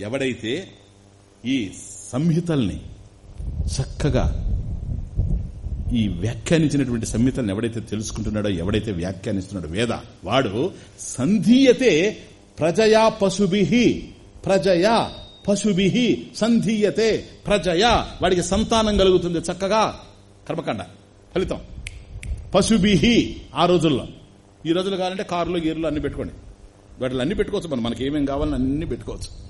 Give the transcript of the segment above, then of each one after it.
ఎవడైతే ఈ సంహితల్ని చక్కగా ఈ వ్యాఖ్యానించినటువంటి సంహితలను ఎవడైతే తెలుసుకుంటున్నాడో ఎవడైతే వ్యాఖ్యానిస్తున్నాడో వేద వాడు సంధీయతే ప్రజయా పశుభి ప్రజయా పశుభి సంధీయతే ప్రజయా. వాడికి సంతానం కలుగుతుంది చక్కగా. కర్మకాండ ఫలితం. పశుభి ఆ రోజుల్లో. ఈ రోజులు కావాలంటే కారులో గీరులు అన్ని పెట్టుకోండి. వాటిలో అన్ని పెట్టుకోవచ్చు మనం మనకి ఏమేమి కావాలని అన్ని పెట్టుకోవచ్చు.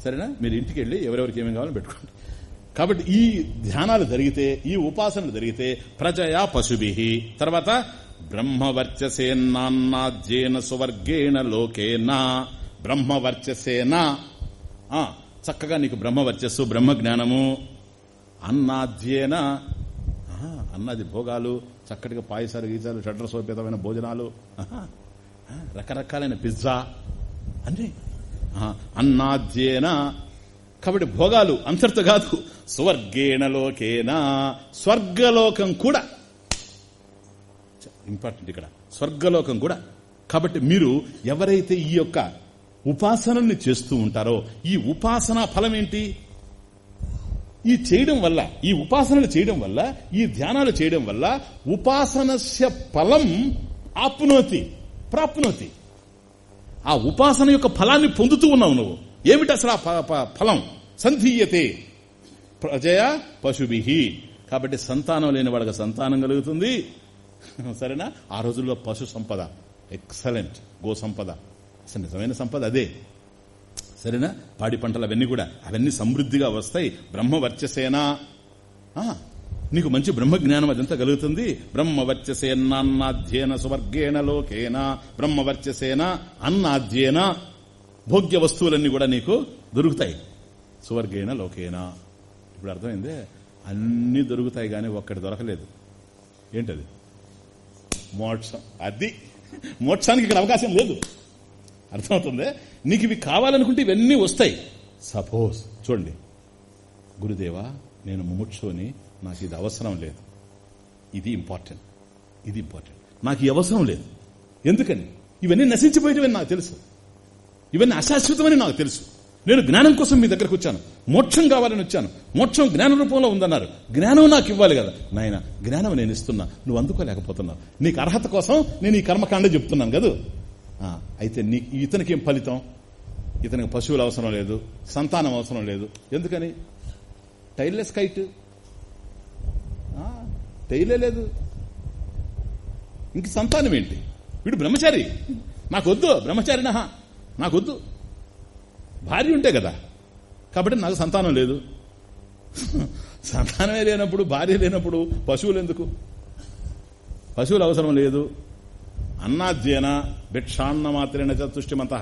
సరేనా? మీరు ఇంటికి వెళ్ళి ఎవరెవరికి ఏమేమి కావాలని పెట్టుకోండి. కాబట్టి ఈ ధ్యానాలు జరిగితే ఈ ఉపాసనలు జరిగితే ప్రజయా పశుభి. తర్వాత బ్రహ్మవర్చసేనాన్నాజ్యేన సువర్గేణ లోకేనా. బ్రహ్మవర్చసేనా. చక్కగా నీకు బ్రహ్మవర్చస్సు బ్రహ్మ జ్ఞానము అన్నాధ్యేన అన్నది భోగాలు చక్కటిగా పాయసాలు గీసాలు షడ్ర సోపేతమైన భోజనాలు రకరకాలైన పిజ్జా. అన్నీ ఆహా, అన్నాధ్యేన కాబట్టి భోగాలు అంతర్త కాదు. స్వర్గేణ లోకేనా. స్వర్గలోకం కూడా. ఇంపార్టెంట్ ఇక్కడ. స్వర్గలోకం కూడా. కాబట్టి మీరు ఎవరైతే ఈ యొక్క ఉపాసనల్ని చేస్తూ ఉంటారో ఈ ఉపాసనా ఫలం ఏంటి? ఈ చేయడం వల్ల ఈ ఉపాసనలు చేయడం వల్ల ఈ ధ్యానాలు చేయడం వల్ల ఉపాసనస్య ఫలం ఆప్నోతి ప్రాప్నోతి. ఆ ఉపాసన యొక్క ఫలాన్ని పొందుతూ ఉన్నావు నువ్వు. ఏమిటి అసలు ఆ ఫలం? సంధీయతే. ప్రజయ పశుభిహి. కాబట్టి సంతానం లేని వాడికి సంతానం కలుగుతుంది. సరేనా? ఆ రోజుల్లో పశు సంపద. ఎక్సలెంట్. గో సంపద. అసలు నిజమైన సంపద అదే. సరేనా? పాడి పంటలు అవన్నీ కూడా. అవన్నీ సమృద్ధిగా వస్తాయి. బ్రహ్మ వర్చసేనా. నీకు మంచి బ్రహ్మజ్ఞానం అదంతా కలుగుతుంది. బ్రహ్మ వర్చసేనాన్నాధ్యేన సువర్గేణ లోకేన బ్రహ్మవర్చసేన అన్నాధ్యయన అన్నాధ్యేన భోగ్య వస్తువులన్నీ కూడా నీకు దొరుకుతాయి. సువర్గేణ లోకేన. ఇప్పుడు అర్థమైందే? అన్ని దొరుకుతాయి కానీ ఒక్కటి దొరకలేదు. ఏంటది? మోక్షం. అది. మోక్షానికి ఇక్కడ అవకాశం లేదు. అర్థమవుతుంది? నీకు ఇవి కావాలనుకుంటే ఇవన్నీ వస్తాయి. సపోజ్ చూడండి. గురుదేవా నేను ముముక్షుని నాకు ఇది అవసరం లేదు. ఇది ఇంపార్టెంట్ ఇది ఇంపార్టెంట్ నాకు ఈ అవసరం లేదు. ఎందుకని? ఇవన్నీ నశించిపోయేవని నాకు తెలుసు. ఇవన్నీ అశాశ్వతమని నాకు తెలుసు. నేను జ్ఞానం కోసం మీ దగ్గరకు వచ్చాను. మోక్షం కావాలని వచ్చాను. మోక్షం జ్ఞాన రూపంలో ఉందన్నారు. జ్ఞానం నాకు ఇవ్వాలి కదా. నాయన జ్ఞానం నేను ఇస్తున్నా. నువ్వు అందుకోలేకపోతున్నావు. నీకు అర్హత కోసం నేను ఈ కర్మకాండ చెప్తున్నాను కదా? అయితే నీ ఇతనికి ఏం ఫలితం? ఇతనికి పశువులు అవసరం లేదు. సంతానం అవసరం లేదు. ఎందుకని? టైల్లెస్ కైట్. టైలే లేదు. ఇంక సంతానం ఏంటి? వీడు బ్రహ్మచారి. నాకొద్దు బ్రహ్మచారినా నాకొద్దు. భార్య ఉంటే కదా. కాబట్టి నాకు సంతానం లేదు. సంతానమే లేనప్పుడు భార్య లేనప్పుడు పశువులు ఎందుకు? పశువులు అవసరం లేదు. అన్నాధ్యయన భిక్షాన్న మాత్రేణ చతుష్టిమంత.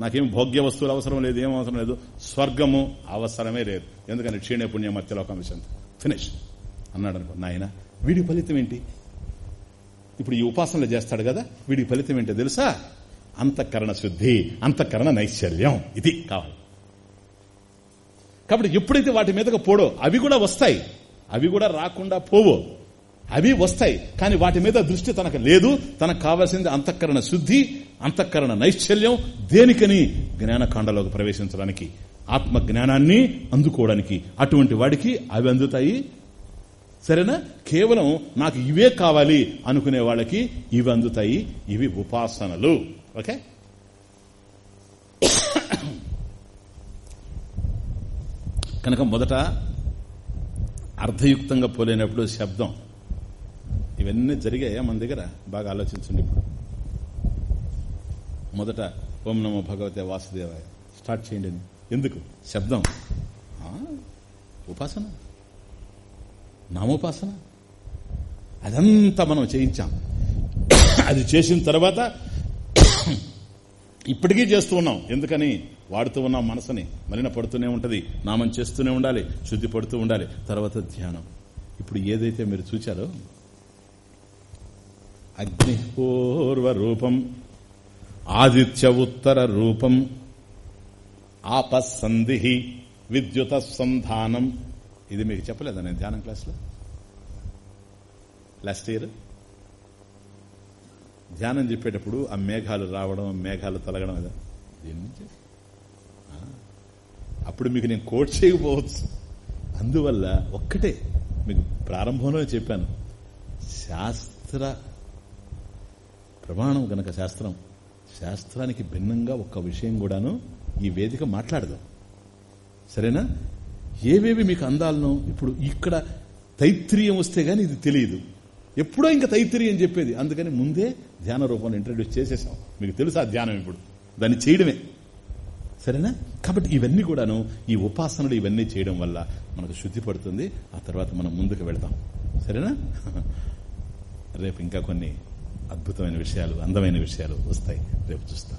నాకేం భోగ్య వస్తువులు అవసరం లేదు ఏం అవసరం లేదు. స్వర్గము అవసరమే లేదు. ఎందుకని క్షీణే పుణ్యం మధ్యలోకం విషయం ఫినిష్ అన్నాడు అనుకో నాయన వీడి ఫలితం ఏంటి? ఇప్పుడు ఈ ఉపాసనలు చేస్తాడు కదా వీడి ఫలితం ఏంటో తెలుసా? అంతఃకరణ శుద్ధి అంతఃకరణ నైశ్చర్యం ఇది కావాలి. కాబట్టి ఎప్పుడైతే వాటి మీదకి పోడో అవి కూడా వస్తాయి. అవి కూడా రాకుండా పోవో. అవి వస్తాయి కానీ వాటి మీద దృష్టి తనకు లేదు. తనకు కావాల్సింది అంతఃకరణ శుద్ధి అంతఃకరణ నైశ్చల్యం దేనికని జ్ఞానకాండలోకి ప్రవేశించడానికి ఆత్మ జ్ఞానాన్ని అందుకోవడానికి అటువంటి వాడికి అవి అందుతాయి సరేనా? కేవలం నాకు ఇవే కావాలి అనుకునే వాళ్ళకి ఇవి అందుతాయి. ఇవి ఉపాసనలు. ఓకే? కనుక మొదట అర్థయుక్తంగా పోలేనప్పుడు శబ్దం. ఇవన్నీ జరిగాయా మన దగ్గర? బాగా ఆలోచించండి ఇప్పుడు. మొదట ఓం నమో భగవతే వాసుదేవాయ. స్టార్ట్ చేయండి. ఎందుకు? శబ్దం. ఉపాసన? నామోపాసన? అదంతా మనం చేయించాం. అది చేసిన తర్వాత ఇప్పటికీ చేస్తూ ఉన్నాం. ఎందుకని? వాడుతూ ఉన్నాం మనసుని మలిన పడుతూనే ఉంటది. నామం చేస్తూనే ఉండాలి. శుద్ధి పడుతూ ఉండాలి. తర్వాత ధ్యానం. ఇప్పుడు ఏదైతే మీరు చూచారో? అగ్నిపూర్వ రూపం ఆదిత్య ఉత్తర రూపం ఆపసంధి విద్యుత సంధానం ఇది మీకు చెప్పలేదా నేను ధ్యానం క్లాస్లో? లాస్ట్ ఇయర్ ధ్యానం చెప్పేటప్పుడు ఆ మేఘాలు రావడం మేఘాలు తొలగడం అదా దీని నుంచి? అప్పుడు మీకు నేను కోట్ చేయకపోవచ్చు. అందువల్ల ఒక్కటే మీకు ప్రారంభంలో చెప్పాను. శాస్త్ర ప్రమాణం గనక శాస్త్రం శాస్త్రానికి భిన్నంగా ఒక్క విషయం కూడాను ఈ వేదిక మాట్లాడదాం. సరేనా? ఏవేవి మీకు అందాలను ఇప్పుడు ఇక్కడ తైత్రీయం వస్తే గానీ ఇది తెలియదు. ఎప్పుడో ఇంకా తైత్రీయం చెప్పేది. అందుకని ముందే ధ్యాన రూపంలో ఇంట్రడ్యూస్ చేసేసాం. మీకు తెలుసా ధ్యానం ఇప్పుడు. దాన్ని చేయడమే. సరేనా? కాబట్టి ఇవన్నీ కూడాను ఈ ఉపాసనలు ఇవన్నీ చేయడం వల్ల మనకు శుద్ధి పడుతుంది. ఆ తర్వాత మనం ముందుకు వెళ్తాం. సరేనా? రేపు ఇంకా కొన్ని అద్భుతమైన విషయాలు అందమైన విషయాలు వస్తాయి. రేపు చూస్తాం.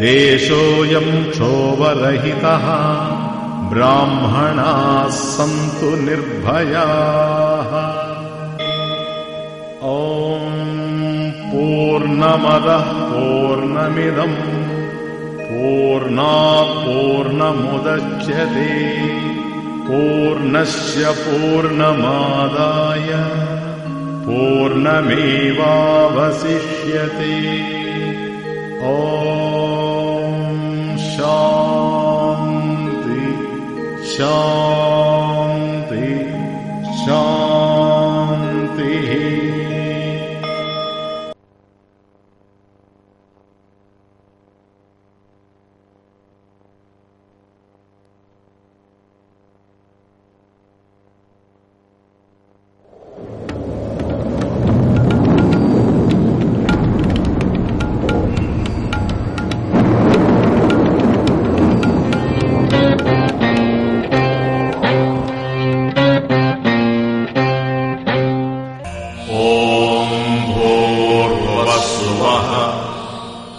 देशोऽयम् क्षोभरहितः ब्राह्मणाः सन्तु निर्भयाः। ॐ पूर्णमदः पूर्णमिदम् पूर्णा पूर्णमुदच्यते पूर्णस्य पूर्णमादाय पूर्णमेवावशिष्यते। ओ शान्ति। शा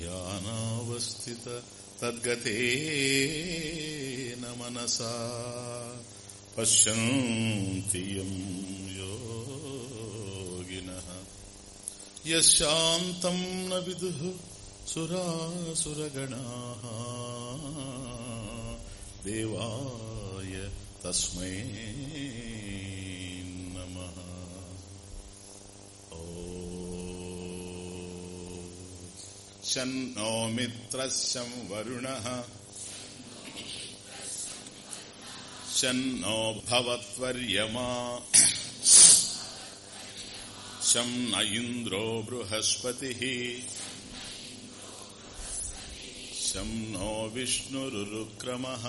ధ్యానావస్థిత తద్గతేన మనసా. పశ్యంతి యం యోగినః. యశాంతం న విదుః సురాసురగణాః. దేవాయ తస్మై शन्नो मित्रशं वरुणः शन्नो भवत्वर्यमा शं न इन्द्रो बृहस्पतिः शं नो विष्णुरुरुक्रमः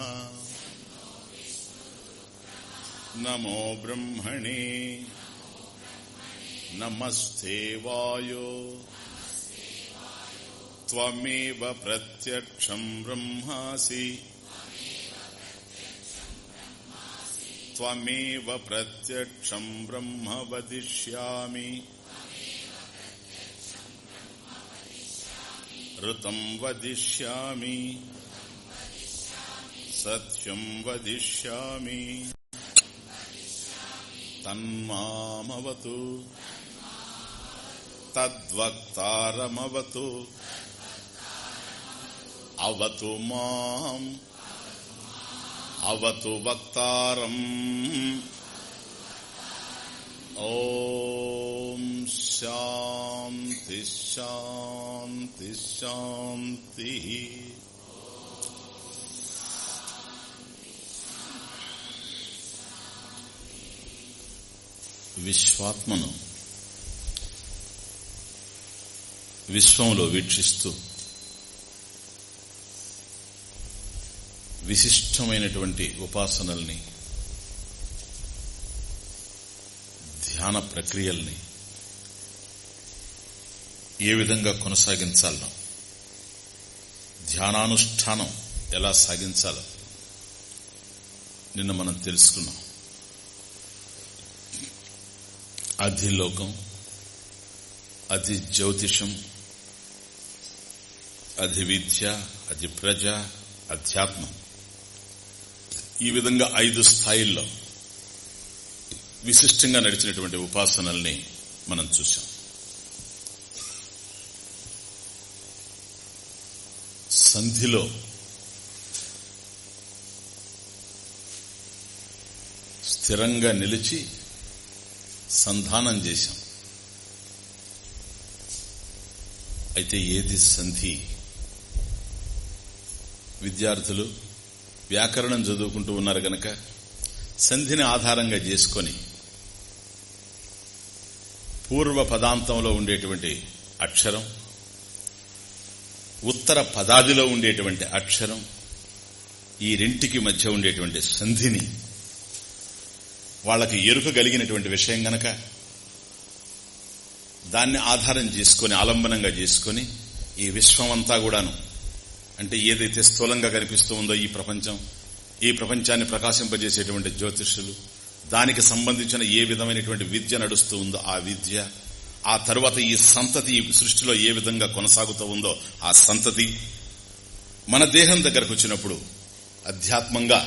नमो ब्रह्मणे नमस्ते वायो त्वमेव प्रत्यक्षम् ब्रह्मासि त्वमेव प्रत्यक्षम् ब्रह्म वदिष्यामि ऋतम् वदिष्यामि सत्यम् वदिष्यामि तन्मामवतु तद्वक्तारमवतु అవతు మాం అవతు వక్తారం. ఓం శాంతి శాంతి శాంతి. విశ్వాత్మను విశ్వంలో వీక్షిస్తూ విశిష్టమైనటువంటి ఉపాసనల్ని ధ్యాన ప్రక్రియల్ని ఏ విధంగా కొనసాగించాలనో ధ్యానానుష్ఠానం ఎలా సాగించాలో నిన్న మనం తెలుసుకున్నాం. అధిలోకం అధి జ్యోతిషం అధి విద్య అధి ప్రజ అధ్యాత్మం. ఈ విధంగా ఐదు స్థాయిల్లో విశిష్టంగా నడిచినటువంటి ఉపాసనల్ని మనం చూశాం. సంధిలో స్థిరంగా నిలిచి సంధానం చేశాం. అయితే ఏది సంధి? విద్యార్థులు వ్యాకరణం చదువుకుంటూ ఉన్నారు గనక సంధిని ఆధారంగా చేసుకొని పూర్వ పదాంతంలో ఉండేటువంటి అక్షరం ఉత్తర పదాదిలో ఉండేటువంటి అక్షరం ఈ రెంటికి మధ్య ఉండేటువంటి సంధిని వాళ్ళకి ఎరుక కలిగినటువంటి విషయం గనక దాన్ని ఆధారం చేసుకొని ఆలంబనంగా చేసుకొని ఈ విశ్వమంతా కూడాను అంటే ఏదైతే స్థూలంగా కనిపిస్తూ ఉందో ఈ ప్రపంచం ఈ ప్రపంచాన్ని ప్రకాశింపజేసేటువంటి జ్యోతిష్యులు దానికి సంబంధించిన ఏ విధమైనటువంటి విద్య నడుస్తూ ఉందో ఆ విద్య ఆ తర్వాత ఈ సంతతి సృష్టిలో ఏ విధంగా కొనసాగుతూ ఉందో ఆ సంతతి మన దేహం దగ్గరకు వచ్చినప్పుడు అధ్యాత్మంగా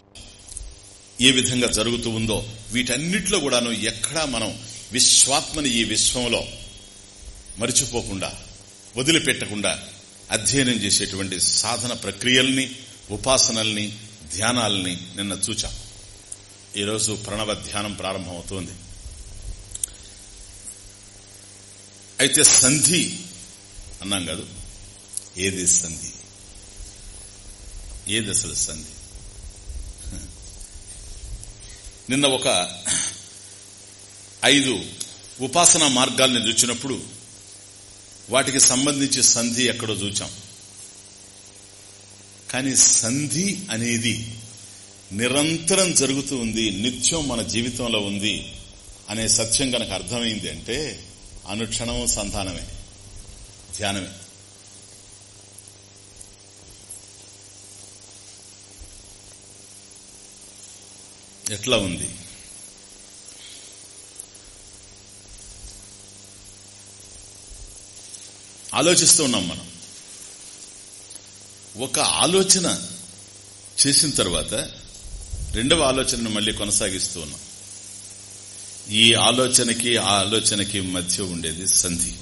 ఏ విధంగా జరుగుతూ ఉందో వీటన్నిటిలో కూడాను ఎక్కడా మనం విశ్వాత్మని ఈ విశ్వంలో మరిచిపోకుండా వదిలిపెట్టకుండా అధ్యయనం చేసేటువంటి సాధన ప్రక్రియల్ని ఉపాసనల్ని ధ్యానాల్ని నిన్న చూచాం. ఈరోజు ప్రణవ ధ్యానం ప్రారంభమవుతోంది. అయితే సంధి అన్నాం కాదు ఏది సంధి? ఏది అసలు సంధి? నిన్న ఒక ఐదు ఉపాసనా మార్గాల్ని చూచినప్పుడు వాటికి సంబంధించి సంధి ఎక్కడో చూచాం. కానీ సంధి అనేది నిరంతరం జరుగుతూ ఉంది నిత్యం మన జీవితంలో ఉంది అనే సత్యం కనుక అర్థమైంది అంటే అనుక్షణం సంధానమే ధ్యానమే. ఎట్లా ఉంది? ఆలోచిస్తూ ఉన్నాం మనం. ఒక ఆలోచన చేసిన తర్వాత రెండవ ఆలోచనను మళ్ళీ కొనసాగిస్తూ ఉన్నాం. ఈ ఆలోచనకి ఆ ఆలోచనకి మధ్య ఉండేది సంధి.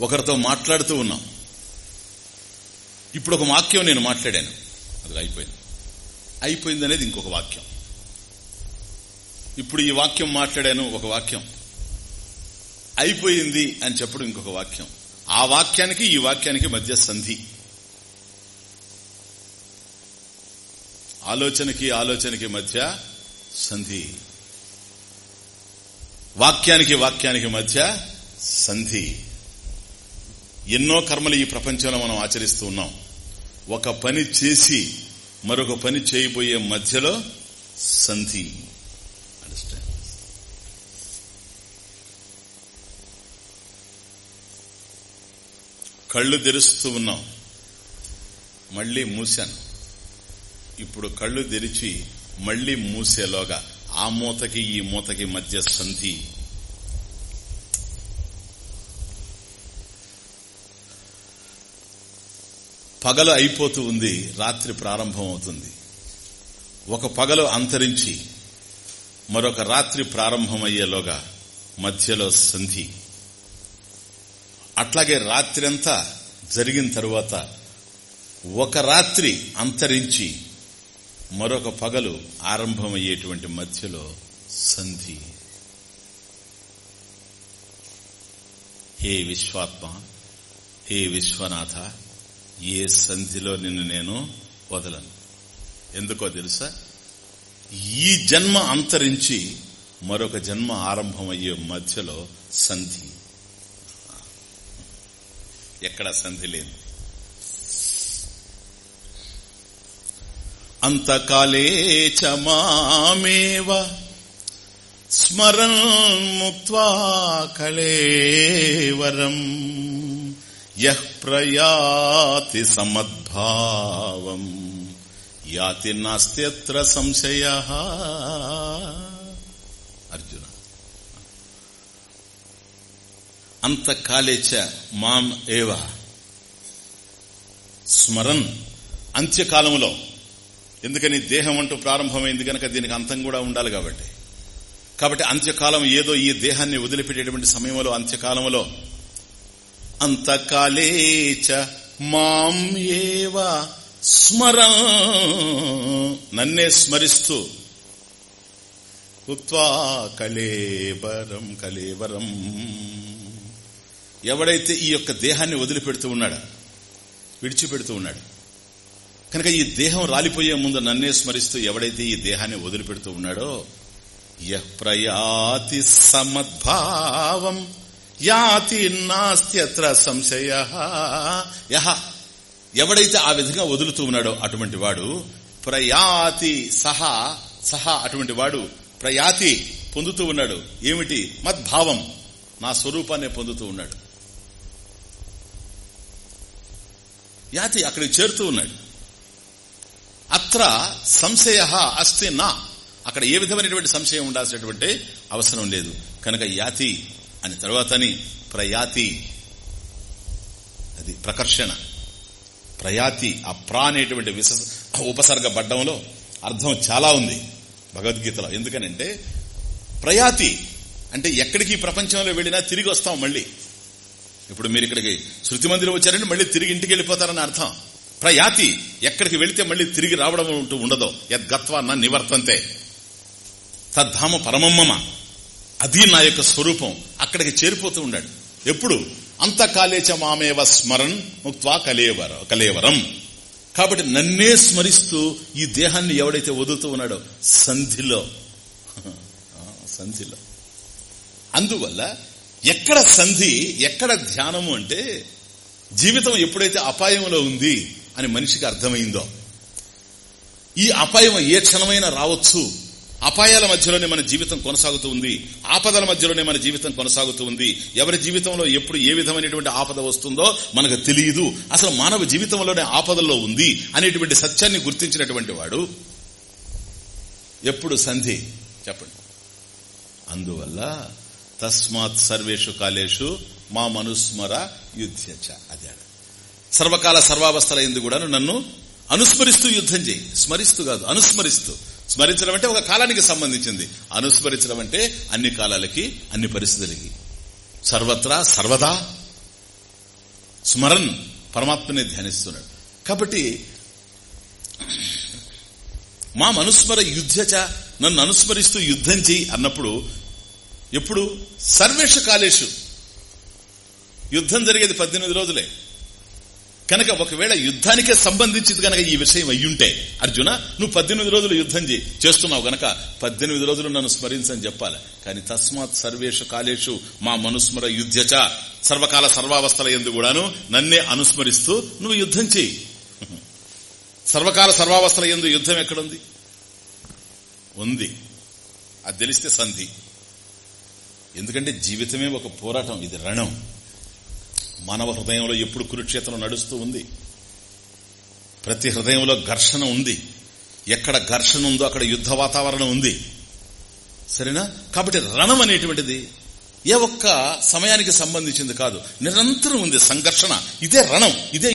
ఒకరితో మాట్లాడుతూ ఉన్నాం. ఇప్పుడు ఒక వాక్యం నేను మాట్లాడాను. అది అయిపోయింది. అయిపోయింది అనేది ఇంకొక వాక్యం. ఇప్పుడు ఈ వాక్యం మాట్లాడాను ఒక వాక్యం. అయిపోయింది అని చెప్పడం ఇంకొక వాక్యం. ఆ వాక్యానికి ఈ వాక్యానికి మధ్య సంధి. ఆలోచనకి ఆలోచనకి మధ్య సంధి. వాక్యానికి వాక్యానికి మధ్య సంధి. ఎన్నో కర్మలు ఈ ప్రపంచంలో మనం ఆచరిస్తూ ఉన్నాం. ఒక పని చేసి మరొక పని చేయబోయే మధ్యలో సంధి. కళ్ళు తెరుస్తూ ఉన్నాం. మళ్ళీ మూశాను. ఇప్పుడు కళ్ళు తెరిచి మళ్ళీ మూసేలోగా ఆ మూతకి ఈ మూతకి మధ్య సంధి. పగలు అయిపోతూ ఉంది రాత్రి ప్రారంభం అవుతుంది. ఒక పగలు అంతరించి మరొక రాత్రి ప్రారంభమయ్యేలోగా మధ్యలో సంధి. అట్లాగే రాత్రి అంతా జరిగిన తరువాత ఒక రాత్రి అంతరించి మరొక పగలు ఆరంభమయ్యేటువంటి మధ్యలో సంధి. హే విశ్వాత్మ హే విశ్వనాథ ఏ సంధిలో నిన్ను నేను వదలను? ఎందుకో తెలుసా? ఈ జన్మ అంతరించి మరొక జన్మ ఆరంభమయ్యే మధ్యలో సంధి. ఎక్కడ సంధి లేదు. అంతకాలే చమామేవ మామేవ స్మరన్ ముక్త్వా కళేవరం యః ప్రయాతి సమద్భావం. యాతి నాస్త్యత్ర సంశయ. అర్జున. అంతకాలే చ మాం ఏవ. స్మరన్ అంత్యకాలములో. ఎందుకని దేహం అంటూ ప్రారంభమైంది కనుక దీనికి అంతం కూడా ఉండాలి కాబట్టి. కాబట్టి అంత్యకాలం ఏదో ఈ దేహాన్ని వదిలిపెట్టేటువంటి సమయంలో అంత్యకాలంలో అంతకాలేచ మాం ఏవ స్మర నన్నే స్మరిస్తూ. ఉత్వా కలేవరం కలేవరం ఎవడైతే ఈ యొక్క దేహాన్ని వదిలిపెడుతూ ఉన్నాడా విడిచిపెడుతూ ఉన్నాడు కనుక ఈ దేహం రాలిపోయే ముందు నన్నే స్మరిస్తూ ఎవడైతే ఈ దేహాన్ని వదిలిపెడుతూ ఉన్నాడో ప్రయాతి సమద్భావం యాతి నాస్త్యత్ర సంశయ యహ ఎవడైతే ఆ విధంగా వదులుతూ ఉన్నాడో అటువంటి వాడు ప్రయాతి సహా సహా అటువంటి వాడు ప్రయాతి పొందుతూ ఉన్నాడు. ఏమిటి? మద్భావం నా స్వరూపాన్ని పొందుతూ ఉన్నాడు. యాతి అక్కడికి చేరుతూ ఉన్నాడు. అత్ర సంశయ అస్తి నా. అక్కడ ఏ విధమైనటువంటి సంశయం ఉండాల్సినటువంటి అవసరం లేదు. కనుక యాతి అని తర్వాతని ప్రయాతి. అది ప్రకర్షణ. ప్రయాతి ఆ ప్రా అనేటువంటి విశ ఉపసర్గ పడ్డంలో అర్థం చాలా ఉంది భగవద్గీతలో. ఎందుకనంటే ప్రయాతి అంటే ఎక్కడికి ప్రపంచంలో వెళ్ళినా తిరిగి వస్తాం మళ్ళీ. ఇప్పుడు మీరు ఇక్కడికి శృతి మందిరం వచ్చారంటే మళ్ళీ తిరిగి ఇంటికి వెళ్ళిపోతారని అర్థం. ప్రయాతి ఎక్కడికి వెళితే మళ్ళీ తిరిగి రావడం అంటూ ఉండదు. యద్గత్వ నా నివర్తంతే. తద్ధామ పరమమ్మమ. అది నా యొక్క స్వరూపం. అక్కడికి చేరిపోతూ ఉన్నాడు ఎప్పుడు? అంత కాలేచ మామేవ స్మరణ్ ముక్వా కలేవర కలేవరం. కాబట్టి నన్నే స్మరిస్తూ ఈ దేహాన్ని ఎవడైతే వదులుతూ ఉన్నాడో సంధిలో. సంధిలో. అందువల్ల ఎక్కడ సంధి ఎక్కడ ధ్యానము అంటే జీవితం ఎప్పుడైతే అపాయంలో ఉంది అని మనిషికి అర్థమైందో ఈ అపాయం ఏ క్షణమైనా రావచ్చు. అపాయాల మధ్యలోనే మన జీవితం కొనసాగుతూ ఉంది. ఆపదల మధ్యలోనే మన జీవితం కొనసాగుతూ ఉంది. ఎవరి జీవితంలో ఎప్పుడు ఏ విధమైనటువంటి ఆపద వస్తుందో మనకు తెలియదు. అసలు మానవ జీవితంలోనే ఆపదల్లో ఉంది అనేటువంటి సత్యాన్ని గుర్తించినటువంటి వాడు ఎప్పుడు సంధి? చెప్పండి. అందువల్ల తస్మాత్ సర్వేషు కాలేషు మా మనుస్మర యుద్ధచ అదే సర్వకాల సర్వావస్థల ఎందు కూడా నన్ను అనుస్మరిస్తూ యుద్ధం చేయి. స్మరిస్తూ కాదు అనుస్మరిస్తూ. స్మరించడం అంటే ఒక కాలానికి సంబంధించింది. అనుస్మరించడం అంటే అన్ని కాలాలకి అన్ని పరిస్థితులకి. సర్వత్రా సర్వదా. స్మరణ్ పరమాత్మనే ధ్యానిస్తున్నాడు. కాబట్టి మా మనుస్మర యుద్ధచ నన్ను అనుస్మరిస్తూ యుద్ధం చేయి అన్నప్పుడు ఎప్పుడు? సర్వేషు కాలేషు. యుద్ధం జరిగేది పద్దెనిమిది రోజులే. కనుక ఒకవేళ యుద్ధానికే సంబంధించింది కనుక ఈ విషయం అయ్యుంటే అర్జున నువ్వు పద్దెనిమిది రోజులు యుద్ధం చేస్తున్నావు గనక పద్దెనిమిది రోజులు నన్ను స్మరించని చెప్పాలి. కానీ తస్మాత్ సర్వేషు కాలేషు మా మనుస్మర యుద్ధచ. సర్వకాల సర్వావస్థల ఎందు కూడాను నన్నే అనుస్మరిస్తూ నువ్వు యుద్ధం చేయి. సర్వకాల సర్వావస్థల ఎందు యుద్ధం ఎక్కడుంది? ఉంది. అది తెలిస్తే సంధి. ఎందుకంటే జీవితమే ఒక పోరాటం ఇది రణం. మానవ హృదయంలో ఎప్పుడు కురుక్షేత్రం నడుస్తూ ఉంది. ప్రతి హృదయంలో ఘర్షణ ఉంది. ఎక్కడ ఘర్షణ ఉందో అక్కడ యుద్ధ వాతావరణం ఉంది. సరేనా? కాబట్టి రణం అనేటువంటిది ఏ ఒక్క సమయానికి సంబంధించింది కాదు. నిరంతరం ఉంది సంఘర్షణ. ఇదే రణం. ఇదే